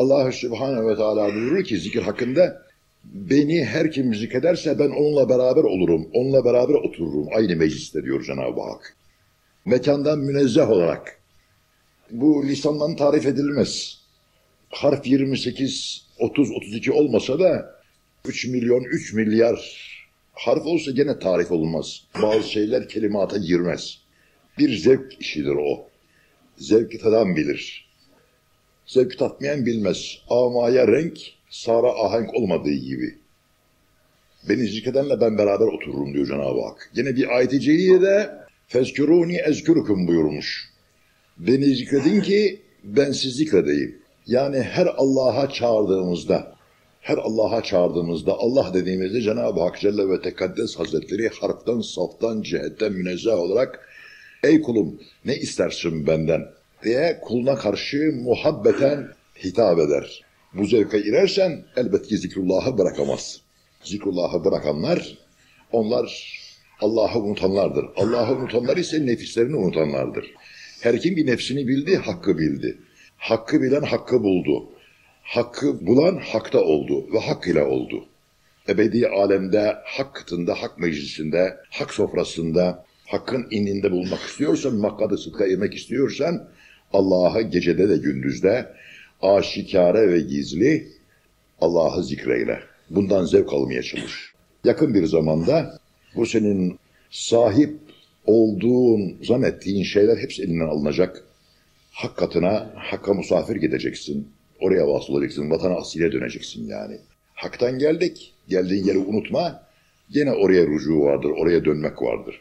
Allah Subhanahu ve Teala buyurur ki zikir hakkında beni her kim zikrederse ben onunla beraber olurum. Onunla beraber otururum. Aynı mecliste diyor Cenab-ı Hak. Mekandan münezzeh olarak. Bu lisandan tarif edilmez. Harf 28, 30, 32 olmasa da 3 milyon, 3 milyar harf olsa gene tarif olmaz. Bazı şeyler kelimata girmez. Bir zevk işidir o. Zevki tadan bilir. Zevki tatmayan bilmez. Amaya renk, sara ahenk olmadığı gibi. Beni zikredenle ben beraber otururum diyor Cenab-ı Hak. Yine bir ayet-i celilede fezkuruni ezkurukum buyurmuş. Beni zikredin ki ben sizi zikredeyim. Yani her Allah'a çağırdığımızda, her Allah'a çağırdığımızda, Allah dediğimizde Cenab-ı Hak Celle ve Tekaddes Hazretleri harftan, saftan, cihetten münezzeh olarak Ey kulum ne istersin benden diye kuluna karşı muhabbeten hitap eder. Bu zevke girersen elbette ki zikrullahı bırakamaz. Zikrullahı bırakanlar onlar Allah'ı unutanlardır. Allah'ı unutanlar ise nefislerini unutanlardır. Her kim bir nefsini bildi, hakkı bildi. Hakkı bilen hakkı buldu. Hakkı bulan hakta oldu ve hak ile oldu. Ebedi alemde, hak kıtında, hak meclisinde, hak sofrasında, hakkın ininde bulmak istiyorsan, makkadı sıdka irmek istiyorsan, Allah'ı gecede de gündüzde, aşikare ve gizli Allah'ı zikreyle. Bundan zevk almaya çalış. Yakın bir zamanda bu senin sahip olduğun, zannettiğin şeyler hepsi elinden alınacak. Hak katına, hakka musafir gideceksin. Oraya vasıl olacaksın, vatana asile döneceksin yani. Hak'tan geldik, geldiğin yeri unutma. Gene oraya rücu vardır, oraya dönmek vardır.